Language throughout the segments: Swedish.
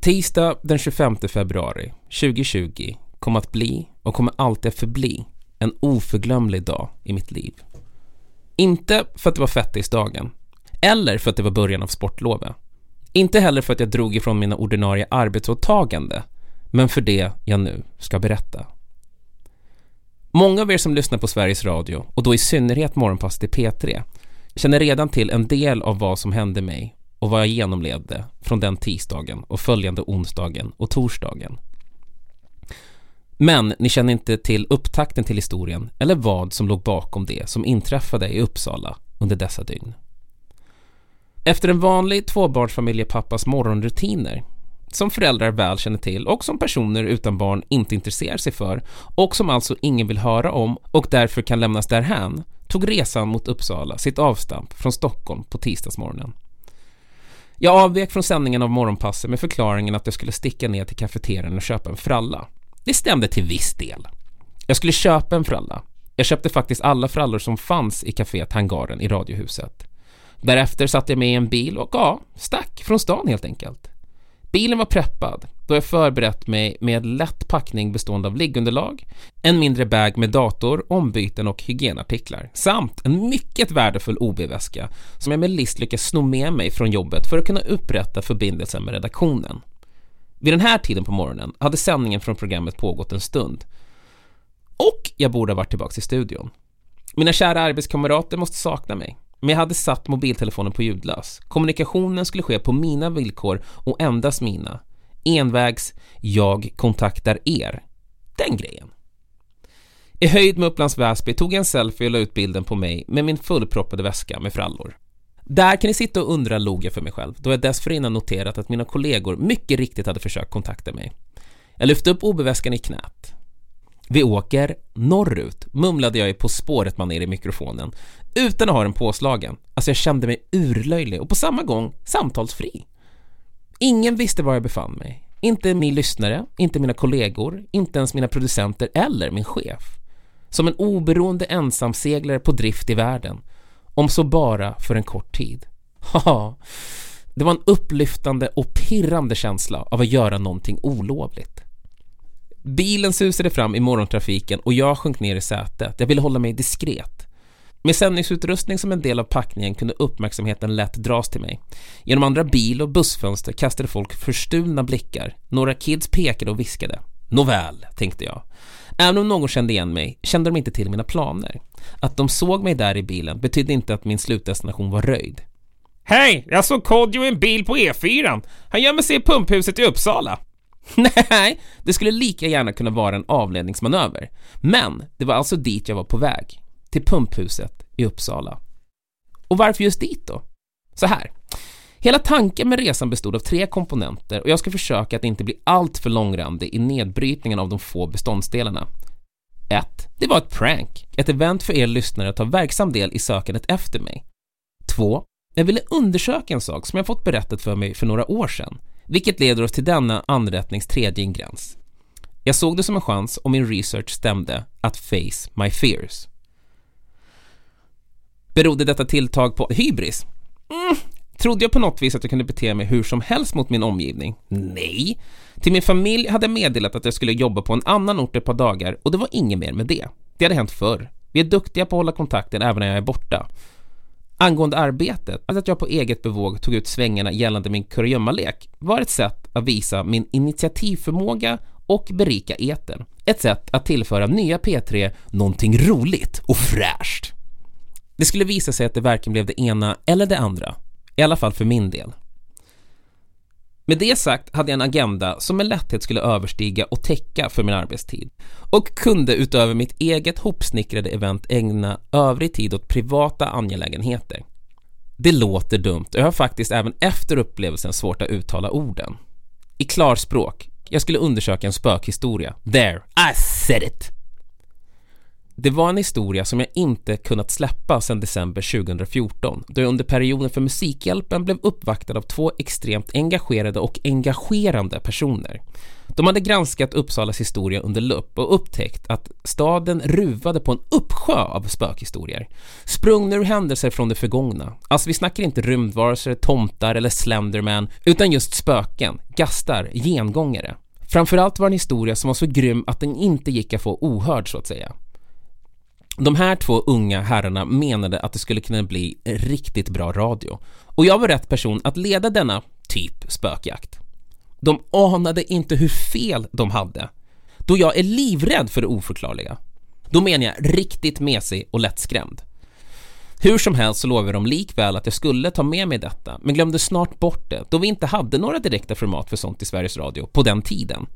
Tisdag den 25 februari 2020 kommer att bli och kommer alltid att förbli en oförglömlig dag i mitt liv. Inte för att det var fettisdagen, eller för att det var början av sportlovet. Inte heller för att jag drog ifrån mina ordinarie arbetsåtagande, men för det jag nu ska berätta. Många av er som lyssnar på Sveriges Radio, och då i synnerhet Morgonpasset i P3, känner redan till en del av vad som hände mig och vad jag genomlevde från den tisdagen och följande onsdagen och torsdagen. Men ni känner inte till upptakten till historien eller vad som låg bakom det som inträffade i Uppsala under dessa dygn. Efter en vanlig tvåbarnsfamiljepappas morgonrutiner som föräldrar väl känner till och som personer utan barn inte intresserar sig för och som alltså ingen vill höra om och därför kan lämnas därhän tog resan mot Uppsala sitt avstamp från Stockholm på tisdagsmorgonen. Jag avvek från sändningen av Morgonpasset med förklaringen att jag skulle sticka ner till kafeterian och köpa en fralla. Det stämde till viss del. Jag skulle köpa en fralla. Jag köpte faktiskt alla frallor som fanns i kaféet Hangaren i Radiohuset. Därefter satte jag mig i en bil och ja, stack från stan helt enkelt. Bilen var preppad då jag förberett mig med lätt packning bestående av liggunderlag, en mindre bag med dator, ombyten och hygienartiklar samt en mycket värdefull OB-väska som jag med list lyckats sno med mig från jobbet för att kunna upprätta förbindelsen med redaktionen. Vid den här tiden på morgonen hade sändningen från programmet pågått en stund och jag borde ha varit tillbaka i studion. Mina kära arbetskamrater måste sakna mig men jag hade satt mobiltelefonen på ljudlös. Kommunikationen skulle ske på mina villkor och endast mina. Envägs, jag kontaktar er. Den grejen. I höjd med Upplands Väsby tog jag en selfie och la ut bilden på mig med min fullproppade väska med frallor. Där kan ni sitta och undra, log jag för mig själv, då jag dessförinnan noterat att mina kollegor mycket riktigt hade försökt kontakta mig. Jag lyfte upp OB-väskan i knät. Vi åker norrut, mumlade jag i På spåret man är i mikrofonen, utan att ha den påslagen. Alltså jag kände mig urlöjlig och på samma gång samtalsfri. Ingen visste var jag befann mig. Inte min lyssnare, inte mina kollegor, inte ens mina producenter eller min chef. Som en oberoende ensamseglare på drift i världen. Om så bara för en kort tid. Haha. Det var en upplyftande och pirrande känsla av att göra någonting olovligt. Bilen susade fram i morgontrafiken och jag sjönk ner i sätet. Jag ville hålla mig diskret. Med sändningsutrustning som en del av packningen kunde uppmärksamheten lätt dras till mig. Genom andra bil- och bussfönster kastade folk förstulna blickar. Några kids pekade och viskade. Nåväl, tänkte jag. Även om någon kände igen mig kände de inte till mina planer. Att de såg mig där i bilen betydde inte att min slutdestination var röjd. Hej! Jag såg Kodjo i en bil på E4. Han gömmer sig i pumphuset i Uppsala. Nej, det skulle lika gärna kunna vara en avledningsmanöver. Men det var alltså dit jag var på väg. Till pumphuset i Uppsala. Och varför just dit då? Så här. Hela tanken med resan bestod av tre komponenter och jag ska försöka att inte bli alltför långrandig i nedbrytningen av de få beståndsdelarna. 1. Det var ett prank, ett event för er lyssnare att ta verksam del i sökandet efter mig. 2. Jag ville undersöka en sak som jag fått berättat för mig för några år sedan, vilket leder oss till denna anrättnings tredje ingrediens. Jag såg det som en chans och min research stämde att face my fears. Berodde detta tilltag på hybris? Mm. Trodde jag på något vis att jag kunde bete mig hur som helst mot min omgivning? Nej. Till min familj hade jag meddelat att jag skulle jobba på en annan ort ett par dagar och det var inget mer med det. Det hade hänt förr. Vi är duktiga på att hålla kontakten även när jag är borta. Angående arbetet, att jag på eget bevåg tog ut svängarna gällande min kurragömmalek var ett sätt att visa min initiativförmåga och berika eten. Ett sätt att tillföra nya P3 någonting roligt och fräscht. Det skulle visa sig att det varken blev det ena eller det andra, i alla fall för min del. Med det sagt hade jag en agenda som med lätthet skulle överstiga och täcka för min arbetstid och kunde utöver mitt eget hopsnickrade event ägna övrig tid åt privata angelägenheter. Det låter dumt och jag har faktiskt även efter upplevelsen svårt att uttala orden. I klarspråk, jag skulle undersöka en spökhistoria. There, I said it! Det var en historia som jag inte kunnat släppa sedan december 2014 då jag under perioden för Musikhjälpen blev uppvaktad av två extremt engagerade och engagerande personer. De hade granskat Uppsalas historia under lupp och upptäckt att staden ruvade på en uppsjö av spökhistorier. Sprungna ur händelser från det förgångna. Alltså vi snackar inte rymdvarelser, tomtar eller Slenderman, utan just spöken, gastar, gengångare. Framförallt var en historia som var så grym att den inte gick att få ohörd så att säga. De här två unga herrarna menade att det skulle kunna bli riktigt bra radio. Och jag var rätt person att leda denna typ spökjakt. De anade inte hur fel de hade. Då jag är livrädd för det oförklarliga. Då menar jag riktigt mesig och lättskrämd. Hur som helst så lovade de likväl att jag skulle ta med mig detta, men glömde snart bort det då vi inte hade några direkta format för sånt i Sveriges Radio på den tiden.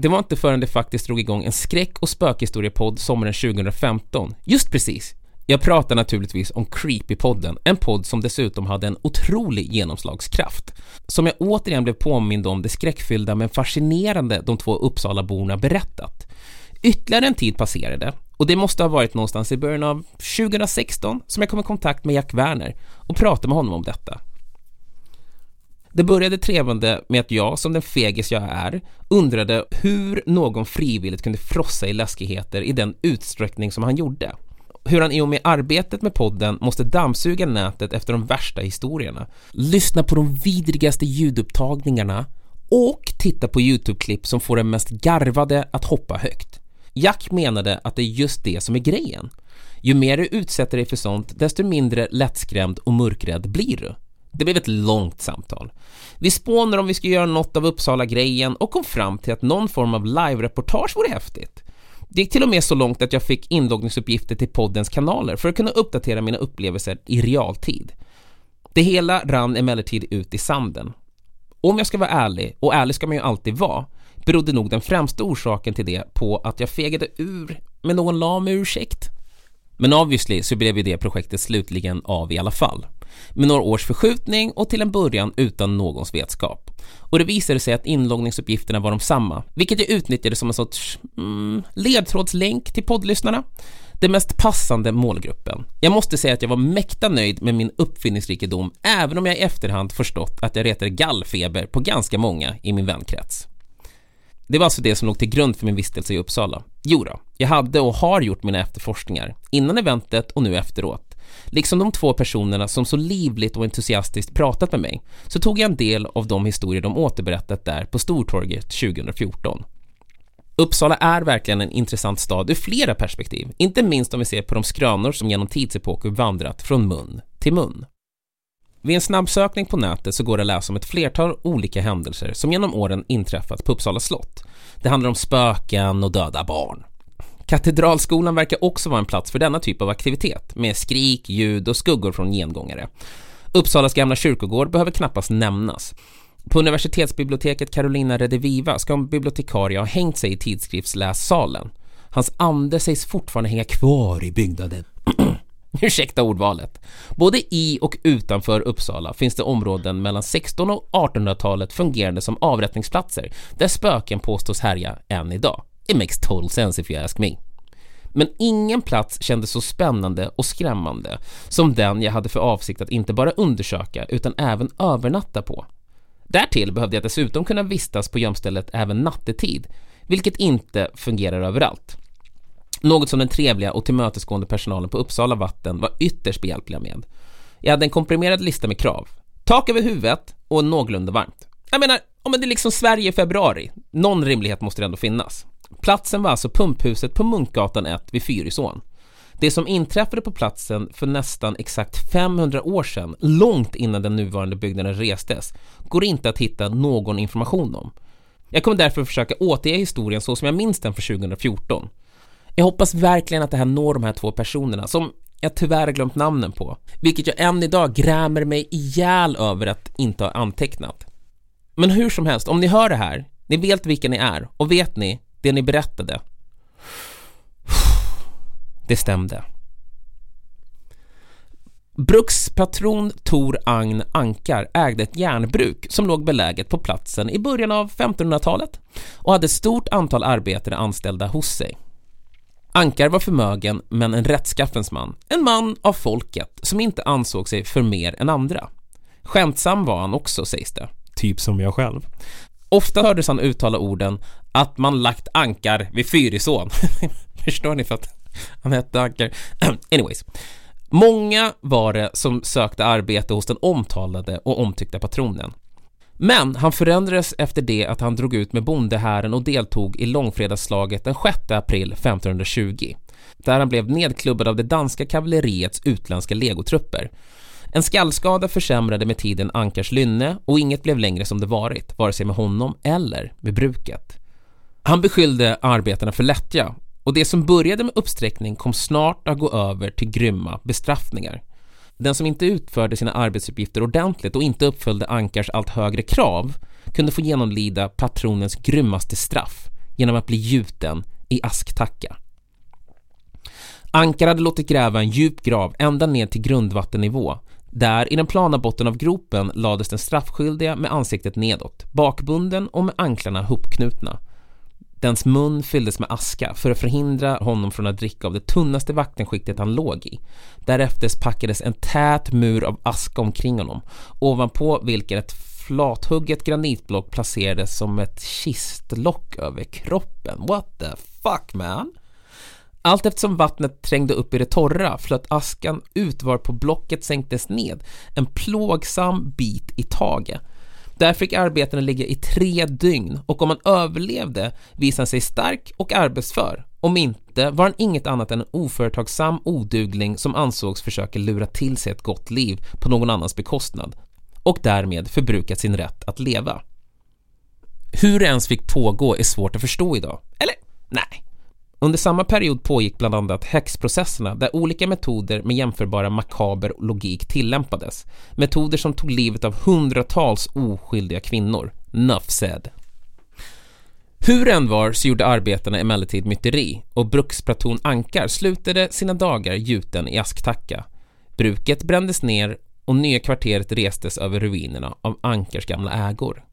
Det var inte förrän det faktiskt drog igång en skräck- och spökhistoriepodd sommaren 2015. Just precis! Jag pratar naturligtvis om Creepypodden, en podd som dessutom hade en otrolig genomslagskraft. Som jag återigen blev påmind om det skräckfyllda men fascinerande de två Uppsalaborna berättat. Ytterligare en tid passerade och det måste ha varit någonstans i början av 2016 som jag kom i kontakt med Jack Werner och pratade med honom om detta. Det började trevande med att jag, som den fegis jag är, undrade hur någon frivilligt kunde frossa i läskigheter i den utsträckning som han gjorde. Hur han i och med arbetet med podden måste dammsuga nätet efter de värsta historierna, lyssna på de vidrigaste ljudupptagningarna och titta på YouTube-klipp som får den mest garvade att hoppa högt. Jack menade att det är just det som är grejen. Ju mer du utsätter dig för sånt, desto mindre lättskrämd och mörkrädd blir du. Det blev ett långt samtal. Vi spånade om vi skulle göra något av Uppsala-grejen och kom fram till att någon form av live-reportage vore häftigt. Det gick till och med så långt att jag fick inloggningsuppgifter till poddens kanaler för att kunna uppdatera mina upplevelser i realtid. Det hela rann emellertid ut i sanden. Om jag ska vara ärlig, och ärlig ska man ju alltid vara, berodde nog den främsta orsaken till det på att jag fegade ur med någon lam ursäkt. Men obviously så blev ju det projektet slutligen av i alla fall. Med några års förskjutning och till en början utan någons vetskap. Och det visade sig att inloggningsuppgifterna var de samma, vilket jag utnyttjade som en sorts mm, ledtrådslänk till poddlyssnarna. Den mest passande målgruppen. Jag måste säga att jag var mäkta nöjd med min uppfinningsrikedom, även om jag i efterhand förstått att jag retade gallfeber på ganska många i min vänkrets. Det var alltså det som låg till grund för min vistelse i Uppsala. Jo då, jag hade och har gjort mina efterforskningar, innan eventet och nu efteråt. Liksom de två personerna som så livligt och entusiastiskt pratat med mig, så tog jag en del av de historier de återberättat där på Stortorget 2014. Uppsala är verkligen en intressant stad ur flera perspektiv, inte minst om vi ser på de skrönor som genom tidsepoker vandrat från mun till mun. Vid en snabbsökning på nätet så går det att läsa om ett flertal olika händelser som genom åren inträffat på Uppsala slott. Det handlar om spöken och döda barn. Katedralskolan verkar också vara en plats för denna typ av aktivitet med skrik, ljud och skuggor från gengångare. Uppsalas gamla kyrkogård behöver knappast nämnas. På universitetsbiblioteket Carolina Rediviva ska en bibliotekarie ha hängt sig i tidskriftslässalen. Hans ande sägs fortfarande hänga kvar i byggnaden. Ursäkta ordvalet. Både i och utanför Uppsala finns det områden mellan 1600 och 1800-talet fungerande som avrättningsplatser där spöken påstås härja än idag. It makes total sense if you ask me. Men ingen plats kändes så spännande och skrämmande som den jag hade för avsikt att inte bara undersöka utan även övernatta på. Därtill behövde jag dessutom kunna vistas på gömstället även nattetid, vilket inte fungerar överallt. Något som den trevliga och tillmötesgående personalen på Uppsala vatten var ytterst behjälpliga med. Jag hade en komprimerad lista med krav. Tak över huvudet och någorlunda varmt. Jag menar, om det är liksom Sverige i februari. Någon rimlighet måste det ändå finnas. Platsen var alltså pumphuset på Munkgatan 1 vid Fyrisån. Det som inträffade på platsen för nästan exakt 500 år sedan, långt innan den nuvarande byggnaden restes, går inte att hitta någon information om. Jag kommer därför försöka återge historien så som jag minns den för 2014. Jag hoppas verkligen att det här når de här två personerna som jag tyvärr har glömt namnen på, vilket jag än idag grämer mig ihjäl över att inte ha antecknat. Men hur som helst, om ni hör det här, ni vet vilka ni är och vet ni det ni berättade? Det stämde. Brukspatron Tor Agn Ankar ägde ett järnbruk som låg beläget på platsen i början av 1500-talet och hade ett stort antal arbetare anställda hos sig. Ankar var förmögen men en rättskaffens man, en man av folket som inte ansåg sig för mer än andra. Skämtsam var han också sägs det. Typ som jag själv. Ofta hördes han uttala orden att man lagt ankar vid Fyrisån. Förstår ni för att han hette Ankar? Anyways. Många var det som sökte arbete hos den omtalade och omtyckta patronen. Men han förändrades efter det att han drog ut med bondehären och deltog i långfredagsslaget den 6 april 1520 där han blev nedklubbad av det danska kavalleriets utländska legotrupper. En skallskada försämrade med tiden Ankars lynne och inget blev längre som det varit, vare sig med honom eller med bruket. Han beskyllde arbetarna för lättja och det som började med uppsträckning kom snart att gå över till grymma bestraffningar. Den som inte utförde sina arbetsuppgifter ordentligt och inte uppföljde Ankars allt högre krav kunde få genomlida patronens grymmaste straff genom att bli gjuten i asktacka. Ankar hade låtit gräva en djup grav ända ner till grundvattennivå. Där, i den plana botten av gropen, lades den straffskyldiga med ansiktet nedåt, bakbunden och med anklarna hopknutna. Dens mun fylldes med aska för att förhindra honom från att dricka av det tunnaste vattenskiktet han låg i. Därefter packades en tät mur av aska omkring honom, ovanpå vilken ett flathugget granitblock placerades som ett kistlock över kroppen. What the fuck man? Allt eftersom vattnet trängde upp i det torra flöt askan ut varpå blocket sänktes ned, en plågsam bit i taget. Där fick arbetarna ligga i tre dygn och om man överlevde visade han sig stark och arbetsför. Om inte var han inget annat än en oföretagsam odugling som ansågs försöka lura till sig ett gott liv på någon annans bekostnad och därmed förbrukat sin rätt att leva. Hur det ens fick pågå är svårt att förstå idag. Eller, nej, under samma period pågick bland annat häxprocesserna där olika metoder med jämförbara makaber logik tillämpades. Metoder som tog livet av hundratals oskyldiga kvinnor. Nuff said. Hur det än var så gjorde arbetarna emellertid myteri och bruksplaton Ankar slutade sina dagar gjuten i asktacka. Bruket brändes ner och nya kvarteret restes över ruinerna av Ankars gamla ägor.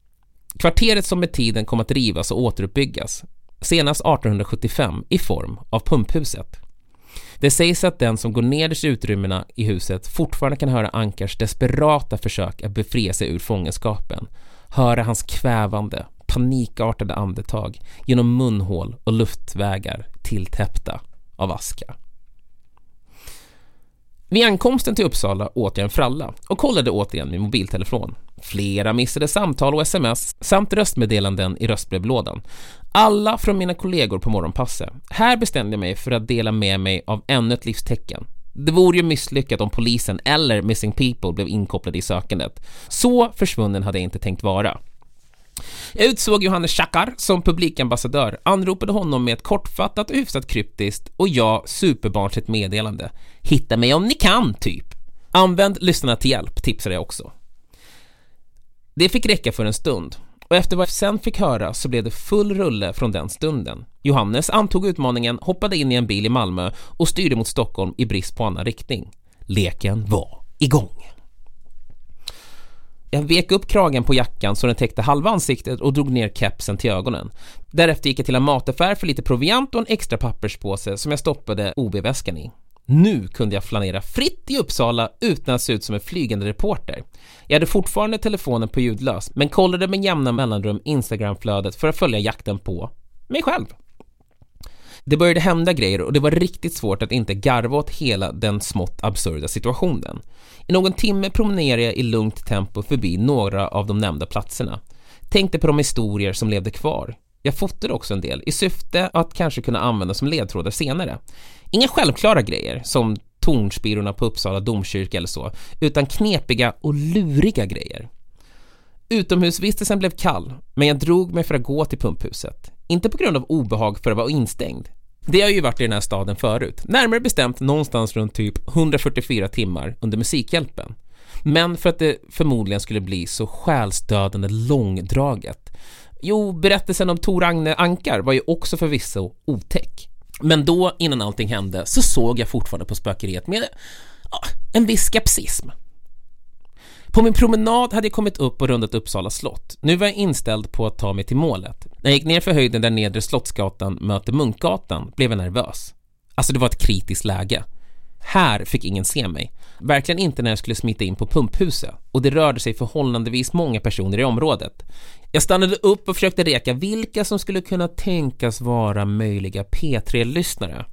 Kvarteret som med tiden kom att rivas och återuppbyggas senast 1875 i form av pumphuset. Det sägs att den som går nederst i utrymmena i huset fortfarande kan höra Ankars desperata försök att befria sig ur fångenskapen, höra hans kvävande, panikartade andetag genom munhål och luftvägar tilltäppta av aska. Vid ankomsten till Uppsala åt jag en fralla och kollade återigen min mobiltelefon. Flera missade samtal och sms samt röstmeddelanden i röstbrevlådan. Alla från mina kollegor på morgonpasset. Här bestämde jag mig för att dela med mig av ännu ett livstecken. Det vore ju misslyckat om polisen eller Missing People blev inkopplade i sökandet. Så försvunnen hade jag inte tänkt vara. Jag utsåg Johannes Schackar som publikambassadör, anropade honom med ett kortfattat och hyfsat kryptiskt och jag superbarnsligt meddelande. Hitta mig om ni kan, typ. Använd lyssnarna till hjälp, tipsade jag också. Det fick räcka för en stund och efter vad jag sen fick höra så blev det full rulle från den stunden. Johannes antog utmaningen, hoppade in i en bil i Malmö och styrde mot Stockholm i brist på annan riktning. Leken var igång. Jag vek upp kragen på jackan så den täckte halva ansiktet och drog ner kepsen till ögonen. Därefter gick jag till en mataffär för lite proviant och en extra papperspåse som jag stoppade OB-väskan i. Nu kunde jag flanera fritt i Uppsala utan att se ut som en flygande reporter. Jag hade fortfarande telefonen på ljudlös, men kollade med jämna mellanrum Instagramflödet för att följa jakten på mig själv. Det började hända grejer och det var riktigt svårt att inte garva åt hela den smått absurda situationen. I någon timme promenerade jag i lugnt tempo förbi några av de nämnda platserna. Tänkte på de historier som levde kvar. Jag fotade också en del i syfte att kanske kunna använda som ledtrådar senare. Inga självklara grejer som tornspirorna på Uppsala domkyrka eller så, utan knepiga och luriga grejer. Utomhusvistelsen blev kall, men jag drog mig för att gå till pumphuset. Inte på grund av obehag för att vara instängd. Det har ju varit i den här staden förut, närmare bestämt någonstans runt typ 144 timmar under Musikhjälpen. Men för att det förmodligen skulle bli så själsdödande långdraget. Jo, berättelsen om Tor Agne Ankar var ju också förvisso otäck. Men då, innan allting hände, så såg jag fortfarande på spökeriet med ja, en viss skepsism. På min promenad hade jag kommit upp och rundat Uppsala slott. Nu var jag inställd på att ta mig till målet. När jag gick ner för höjden där nedre Slottsgatan möter Munkgatan blev jag nervös. Alltså det var ett kritiskt läge. Här fick ingen se mig. Verkligen inte när jag skulle smita in på pumphuset och det rörde sig förhållandevis många personer i området. Jag stannade upp och försökte reka vilka som skulle kunna tänkas vara möjliga P3-lyssnare.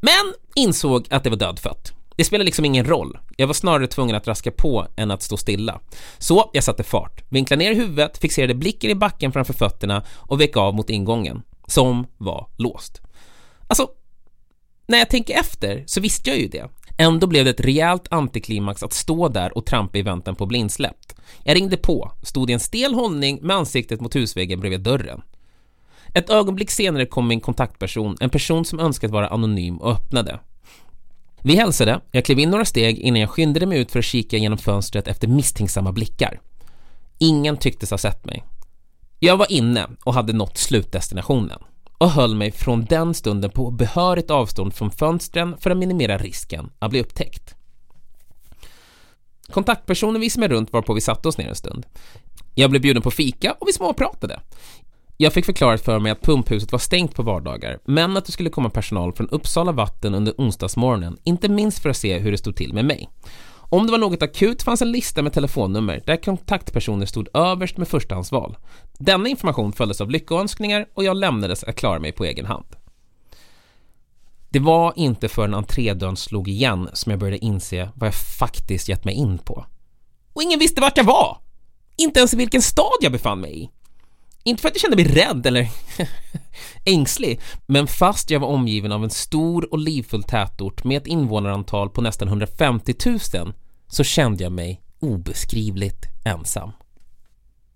Men insåg att det var dödfött. Det spelade liksom ingen roll. Jag var snarare tvungen att raska på än att stå stilla. Så jag satte fart, vinklade ner huvudet, fixerade blicken i backen framför fötterna och vek av mot ingången, som var låst. Alltså, när jag tänker efter så visste jag ju det. Ändå blev det ett rejält antiklimax att stå där och trampa i väntan på blindsläppt. Jag ringde på, stod i en stel hållning med ansiktet mot husväggen bredvid dörren. Ett ögonblick senare kom min kontaktperson, en person som önskat vara anonym och öppnade. Vi hälsade, jag klev in några steg innan jag skyndade mig ut för att kika genom fönstret efter misstänksamma blickar. Ingen tycktes ha sett mig. Jag var inne och hade nått slutdestinationen och höll mig från den stunden på behörigt avstånd från fönstren för att minimera risken att bli upptäckt. Kontaktpersonen visade mig runt varpå vi satte oss ner en stund. Jag blev bjuden på fika och vi småpratade. Jag fick förklarat för mig att pumphuset var stängt på vardagar, men att det skulle komma personal från Uppsala vatten under onsdagsmorgonen, inte minst för att se hur det stod till med mig. Om det var något akut fanns en lista med telefonnummer där kontaktpersoner stod överst med förstahandsval. Denna information följdes av lyckönskningar och jag lämnades att klara mig på egen hand. Det var inte förrän entrédörren slog igen som jag började inse vad jag faktiskt gett mig in på. Och ingen visste vart jag var! Inte ens i vilken stad jag befann mig i. Inte för att jag kände mig rädd eller ängslig, men fast jag var omgiven av en stor och livfull tätort med ett invånarantal på nästan 150 000 så kände jag mig obeskrivligt ensam.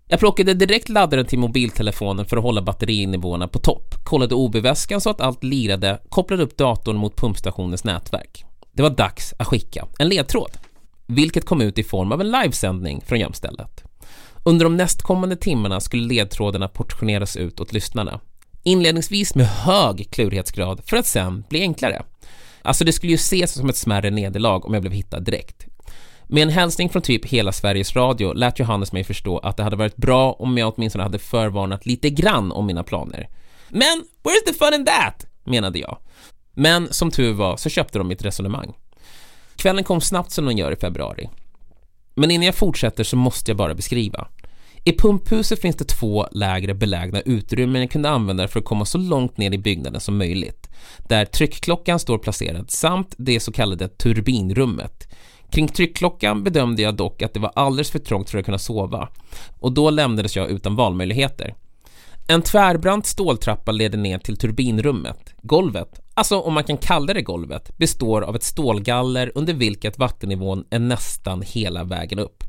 Jag plockade direkt laddaren till mobiltelefonen för att hålla batterinivåerna på topp, kollade OB-väskan så att allt lirade, kopplade upp datorn mot pumpstationens nätverk. Det var dags att skicka en ledtråd, vilket kom ut i form av en livesändning från gömstället. Under de nästkommande timmarna skulle ledtrådarna portioneras ut åt lyssnarna. Inledningsvis med hög klurighetsgrad för att sen bli enklare. Alltså det skulle ju ses som ett smärre nederlag om jag blev hittad direkt. Med en hälsning från typ hela Sveriges Radio lät Johannes mig förstå att det hade varit bra om jag åtminstone hade förvarnat lite grann om mina planer. Men where's the fun in that? menade jag. Men som tur var så köpte de mitt resonemang. Kvällen kom snabbt som den gör i februari. Men innan jag fortsätter så måste jag bara beskriva. I pumphuset finns det två lägre belägna utrymmen jag kunde använda för att komma så långt ner i byggnaden som möjligt. Där tryckklockan står placerad samt det så kallade turbinrummet. Kring tryckklockan bedömde jag dock att det var alldeles för trångt för att kunna sova och då lämnades jag utan valmöjligheter. En tvärbrant ståltrappa leder ner till turbinrummet. Golvet, alltså om man kan kalla det golvet, består av ett stålgaller under vilket vattennivån är nästan hela vägen upp.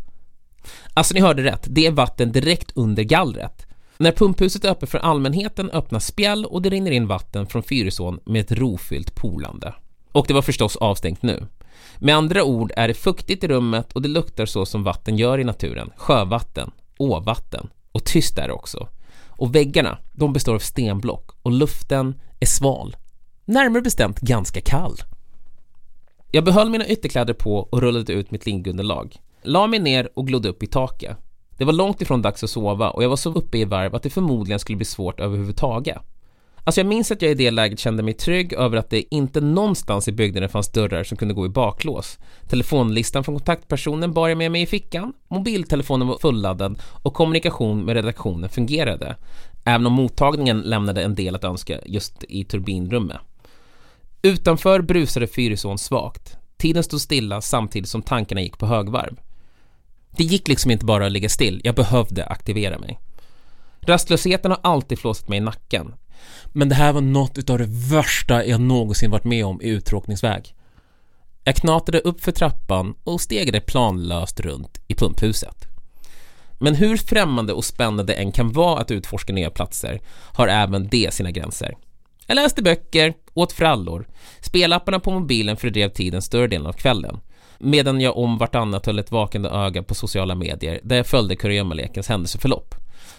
Alltså ni hörde rätt, det är vatten direkt under gallret. När pumphuset är öppet för allmänheten öppnas spjäll och det rinner in vatten från Fyrisån med ett rofyllt polande. Och det var förstås avstängt nu. Med andra ord är det fuktigt i rummet och det luktar så som vatten gör i naturen. Sjövatten, åvatten och tyst är det också. Och väggarna, de består av stenblock och luften är sval. Närmare bestämt ganska kall. Jag behöll mina ytterkläder på och rullade ut mitt liggunderlag. La mig ner och glodde upp i taket. Det var långt ifrån dags att sova och jag var så uppe i varv att det förmodligen skulle bli svårt överhuvudtaget. Alltså jag minns att jag i det läget kände mig trygg över att det inte någonstans i byggnaden fanns dörrar som kunde gå i baklås. Telefonlistan från kontaktpersonen bar jag med mig i fickan, mobiltelefonen var fulladdad och kommunikation med redaktionen fungerade. Även om mottagningen lämnade en del att önska just i turbinrummet. Utanför brusade Fyrisån svagt. Tiden stod stilla samtidigt som tankarna gick på högvarv. Det gick liksom inte bara att ligga still, jag behövde aktivera mig. Rastlösheten har alltid flåsat mig i nacken. Men det här var något av det värsta jag någonsin varit med om i uttråkningsväg. Jag knatade upp för trappan och stegade planlöst runt i pumphuset. Men hur främmande och spännande det än kan vara att utforska nya platser har även det sina gränser. Jag läste böcker, åt frallor, spelapparna på mobilen fördrev tiden större delen av kvällen medan jag om vartannat höll ett vakande öga på sociala medier där jag följde kurragömmalekens händelseförlopp.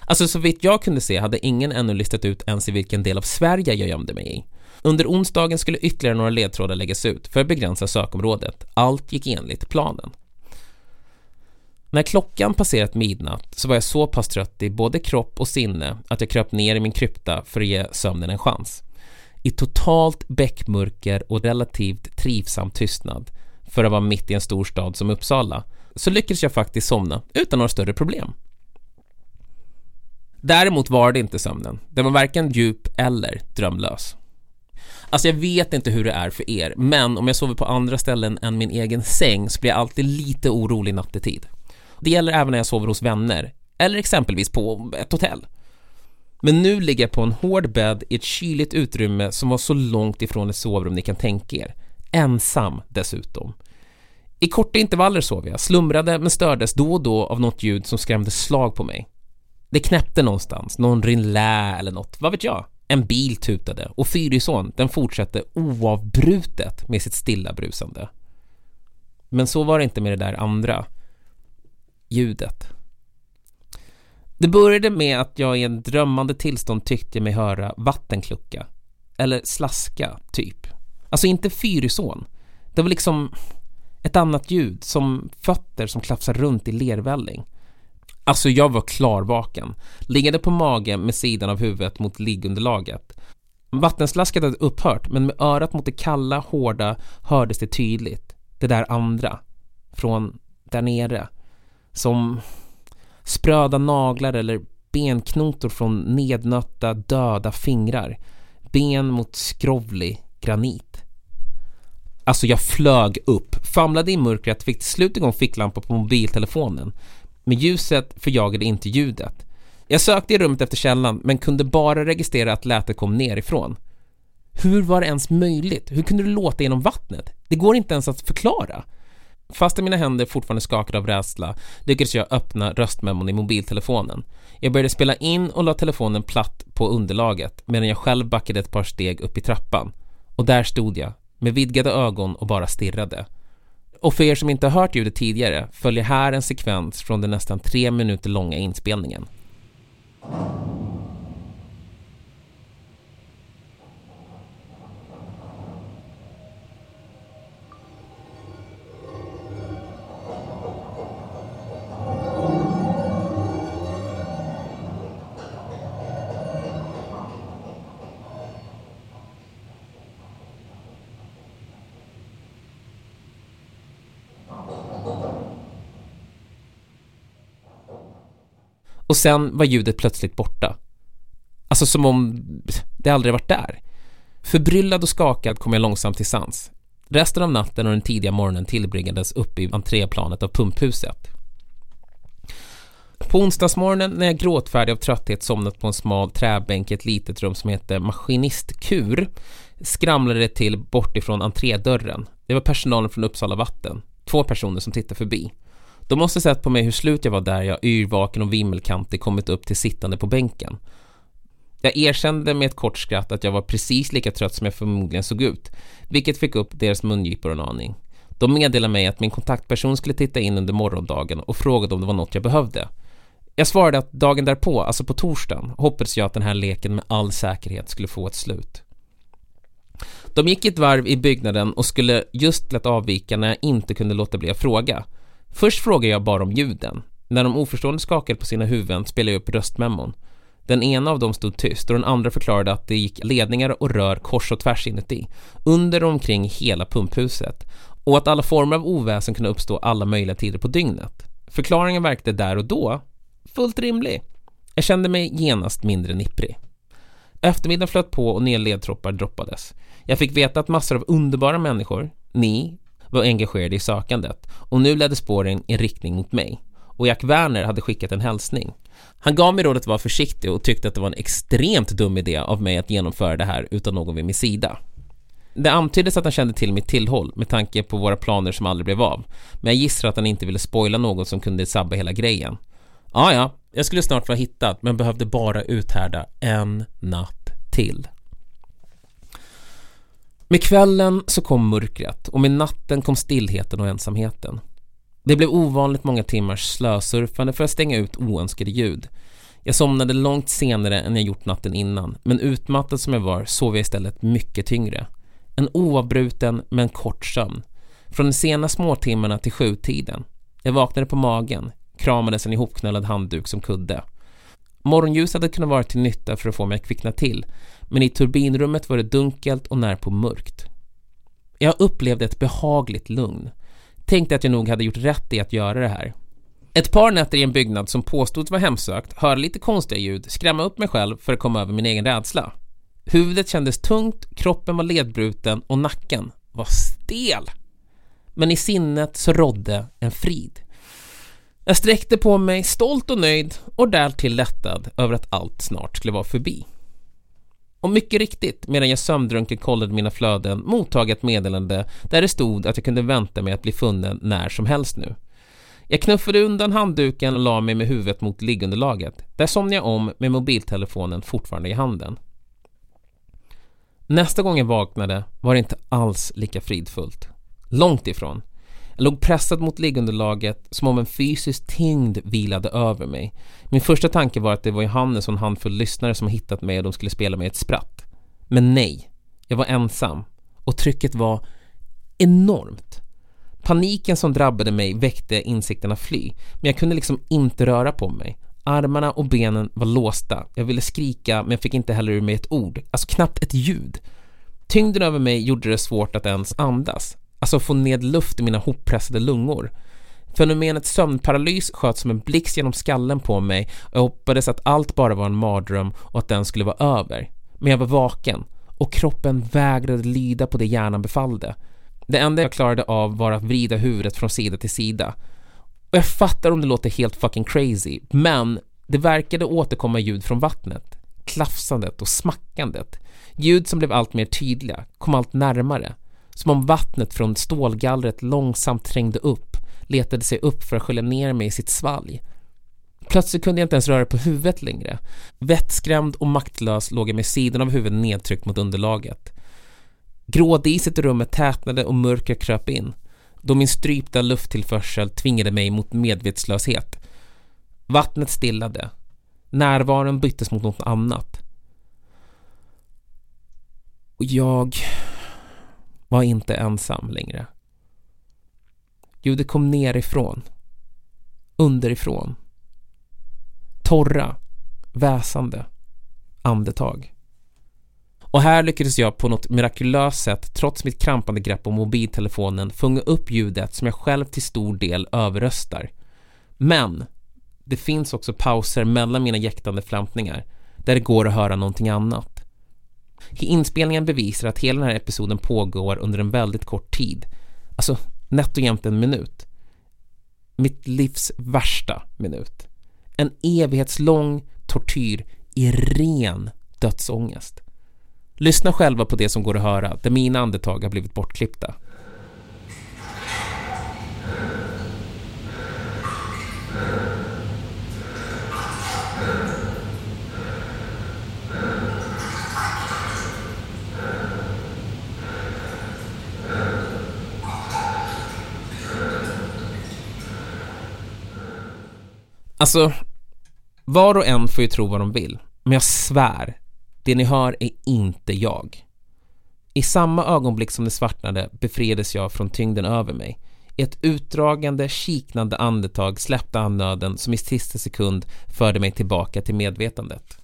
Alltså så vitt jag kunde se hade ingen ännu listat ut ens i vilken del av Sverige jag gömde mig i. Under onsdagen skulle ytterligare några ledtrådar läggas ut för att begränsa sökområdet. Allt gick enligt planen. När klockan passerat midnatt så var jag så pass trött i både kropp och sinne att jag kröp ner i min krypta för att ge sömnen en chans. I totalt bäckmörker och relativt trivsam tystnad för att vara mitt i en stor stad som Uppsala så lyckades jag faktiskt somna utan några större problem. Däremot var det inte sömnen. Den var varken djup eller drömlös. Alltså jag vet inte hur det är för er, men om jag sover på andra ställen än min egen säng så blir jag alltid lite orolig nattetid. Det gäller även när jag sover hos vänner, eller exempelvis på ett hotell. Men nu ligger jag på en hård bädd i ett kyligt utrymme som var så långt ifrån ett sovrum ni kan tänka er. Ensam dessutom. I korta intervaller sov jag, slumrade men stördes då och då av något ljud som skrämde slag på mig. Det knäppte någonstans, någon rinlä eller något, vad vet jag? En bil tutade och Fyrisån den fortsatte oavbrutet med sitt stilla brusande. Men så var det inte med det där andra. Ljudet. Det började med att jag i en drömmande tillstånd tyckte mig höra vattenklucka. Eller slaska, typ. Alltså inte Fyrisån. Det var liksom ett annat ljud, som fötter som klafsar runt i lervälling. Alltså jag var klarvaken, liggande på mage med sidan av huvudet mot liggunderlaget. Vattenslasket hade upphört, men med örat mot det kalla, hårda hördes det tydligt. Det där andra. Från där nere. Som spröda naglar eller benknotor från nednötta, döda fingrar. Ben mot skrovlig granit. Alltså jag flög upp, famlade i mörkret, fick till slut igång ficklampan på mobiltelefonen. Men ljuset förjagade inte ljudet. Jag sökte i rummet efter källan men kunde bara registrera att lätet kom nerifrån. Hur var det ens möjligt? Hur kunde det låta genom vattnet? Det går inte ens att förklara. Fastän mina händer fortfarande skakade av rädsla lyckades jag öppna röstmemon i mobiltelefonen. Jag började spela in och la telefonen platt på underlaget medan jag själv backade ett par steg upp i trappan. Och där stod jag, med vidgade ögon och bara stirrade. Och för er som inte har hört ljudet tidigare följer här en sekvens från den nästan tre minuter långa inspelningen. Och sen var ljudet plötsligt borta. Alltså som om det aldrig varit där. Förbryllad och skakad kom jag långsamt till sans. Resten av natten och den tidiga morgonen tillbringades uppe i entréplanet av pumphuset. På onsdagsmorgonen när jag gråtfärdig av trötthet somnat på en smal träbänk i ett litet rum som heter Maskinistkur skramlade det till bortifrån entrédörren. Det var personalen från Uppsala Vatten. Två personer som tittade förbi. De måste sett på mig hur slut jag var där jag yrvaken och vimmelkantig kommit upp till sittande på bänken. Jag erkände med ett kort skratt att jag var precis lika trött som jag förmodligen såg ut, vilket fick upp deras mungipor en aning. De meddelade mig att min kontaktperson skulle titta in under morgondagen och frågade om det var något jag behövde. Jag svarade att dagen därpå, alltså på torsdagen, hoppades jag att den här leken med all säkerhet skulle få ett slut. De gick ett varv i byggnaden och skulle just lätt avvika när jag inte kunde låta bli att fråga. Först frågade jag bara om ljuden. När de oförstående skakade på sina huvuden spelade jag upp röstmemon. Den ena av dem stod tyst och den andra förklarade att det gick ledningar och rör kors och tvärs inuti, under och omkring hela pumphuset och att alla former av oväsen kunde uppstå alla möjliga tider på dygnet. Förklaringen verkade där och då fullt rimlig. Jag kände mig genast mindre nipprig. Eftermiddagen flöt på och nya ledtroppar droppades. Jag fick veta att massor av underbara människor, ni, var engagerade i sökandet och nu ledde spåren i riktning mot mig. Och Jack Werner hade skickat en hälsning. Han gav mig rådet att vara försiktig och tyckte att det var en extremt dum idé av mig att genomföra det här utan någon vid min sida. Det antyddes att han kände till mitt tillhåll med tanke på våra planer som aldrig blev av, men jag gissar att han inte ville spoila något som kunde sabba hela grejen. Ja, ja, jag skulle snart vara hittad, men behövde bara uthärda en natt till. Med kvällen så kom mörkret och med natten kom stillheten och ensamheten. Det blev ovanligt många timmars slösurfande för att stänga ut oönskade ljud. Jag somnade långt senare än jag gjort natten innan, men utmattad som jag var sov jag istället mycket tyngre. En oavbruten men kort sömn. Från de sena småtimmarna till sjutiden. Jag vaknade på magen, kramades en ihopknöllad handduk som kudde. Morgonljus hade kunnat vara till nytta för att få mig att kvickna till, men i turbinrummet var det dunkelt och närpå mörkt. Jag upplevde ett behagligt lugn. Tänkte att jag nog hade gjort rätt i att göra det här. Ett par nätter i en byggnad som påstods vara hemsökt, höra lite konstiga ljud, skrämma upp mig själv för att komma över min egen rädsla. Huvudet kändes tungt, kroppen var ledbruten och nacken var stel. Men i sinnet så rådde en frid. Jag sträckte på mig stolt och nöjd och därtill lättad över att allt snart skulle vara förbi. Och mycket riktigt, medan jag sömndrunken kollade mina flöden mottag ett meddelande där det stod att jag kunde vänta mig att bli funnen när som helst nu. Jag knuffade undan handduken och la mig med huvudet mot liggunderlaget. Där somnade jag om med mobiltelefonen fortfarande i handen. Nästa gång jag vaknade var det inte alls lika fridfullt. Långt ifrån. Jag låg pressad mot liggunderlaget som om en fysisk tyngd vilade över mig. Min första tanke var att det var Johannes och en handfull lyssnare som hittat mig och de skulle spela mig ett spratt. Men nej, jag var ensam och trycket var enormt. Paniken som drabbade mig väckte insikten att fly, men jag kunde liksom inte röra på mig. Armarna och benen var låsta. Jag ville skrika, men jag fick inte heller ur mig ett ord, alltså knappt ett ljud. Tyngden över mig gjorde det svårt att ens andas, alltså få ned luft i mina hoppressade lungor. Fenomenet sömnparalys sköt som en blixt genom skallen på mig och jag hoppades att allt bara var en mardröm och att den skulle vara över. Men jag var vaken och kroppen vägrade lyda på det hjärnan befallde. Det enda jag klarade av var att vrida huvudet från sida till sida. Och jag fattar om det låter helt fucking crazy, men det verkade återkomma ljud från vattnet. Klafsandet och smackandet. Ljud som blev allt mer tydliga, kom allt närmare. Som om vattnet från stålgallret långsamt trängde upp, letade sig upp för att skölja ner mig i sitt svalg. Plötsligt kunde jag inte ens röra på huvudet längre. Vettskrämd och maktlös låg jag med sidan av huvudet nedtryckt mot underlaget. Grådiset i rummet tätnade och mörker kröp in då min strypta lufttillförsel tvingade mig mot medvetslöshet. Vattnet stillade. Närvaron byttes mot något annat. Och jag var inte ensam längre. Ljudet kom nerifrån. Underifrån. Torra, väsande andetag. Och här lyckades jag på något mirakulöst sätt, trots mitt krampande grepp om mobiltelefonen, fånga upp ljudet som jag själv till stor del överröstar. Men det finns också pauser mellan mina jäktande flämtningar där det går att höra någonting annat. Inspelningen bevisar att hela den här episoden pågår under en väldigt kort tid. Alltså, nätt och jämnt en minut. Mitt livs värsta minut. En evighetslång tortyr i ren dödsångest. Lyssna själva på det som går att höra, där mina andetag har blivit bortklippta. Alltså, var och en får ju tro vad de vill, men jag svär, det ni hör är inte jag. I samma ögonblick som det svartnade befriades jag från tyngden över mig. I ett utdragande, kiknande andetag släppte han nöden som i sista sekund förde mig tillbaka till medvetandet.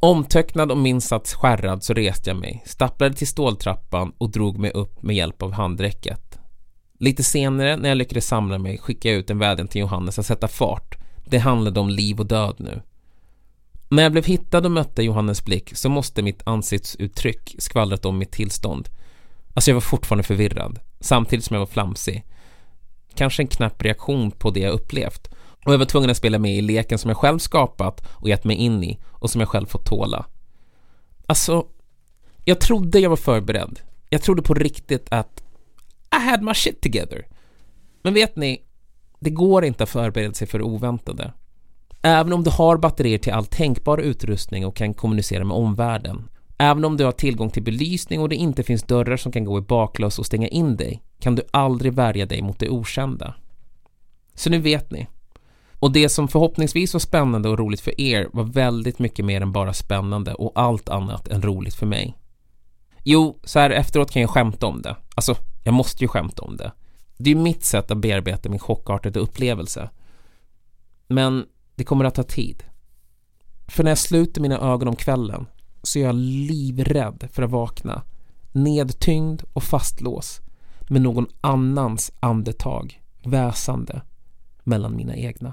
Omtöcknad och minst sagt skärrad så reste jag mig, stapplade till ståltrappan och drog mig upp med hjälp av handräcket. Lite senare när jag lyckades samla mig skickade jag ut en vädjan till Johannes att sätta fart. Det handlade om liv och död nu. När jag blev hittad och mötte Johannes blick så måste mitt ansiktsuttryck skvallrat om mitt tillstånd. Alltså jag var fortfarande förvirrad, samtidigt som jag var flamsig. Kanske en knapp reaktion på det jag upplevt. Och jag var tvungen att spela med i leken som jag själv skapat och gett mig in i och som jag själv fått tåla. Alltså, jag trodde jag var förberedd. Jag trodde på riktigt att I had my shit together. Men vet ni, det går inte att förbereda sig för det oväntade. Även om du har batterier till all tänkbar utrustning och kan kommunicera med omvärlden. Även om du har tillgång till belysning och det inte finns dörrar som kan gå i baklås och stänga in dig kan du aldrig värja dig mot det okända. Så nu vet ni. Och det som förhoppningsvis var spännande och roligt för er var väldigt mycket mer än bara spännande och allt annat än roligt för mig. Jo, så här efteråt kan jag skämta om det. Alltså, jag måste ju skämta om det. Det är mitt sätt att bearbeta min chockartade upplevelse. Men det kommer att ta tid. För när jag sluter mina ögon om kvällen så är jag livrädd för att vakna, nedtyngd och fastlås med någon annans andetag väsande mellan mina egna.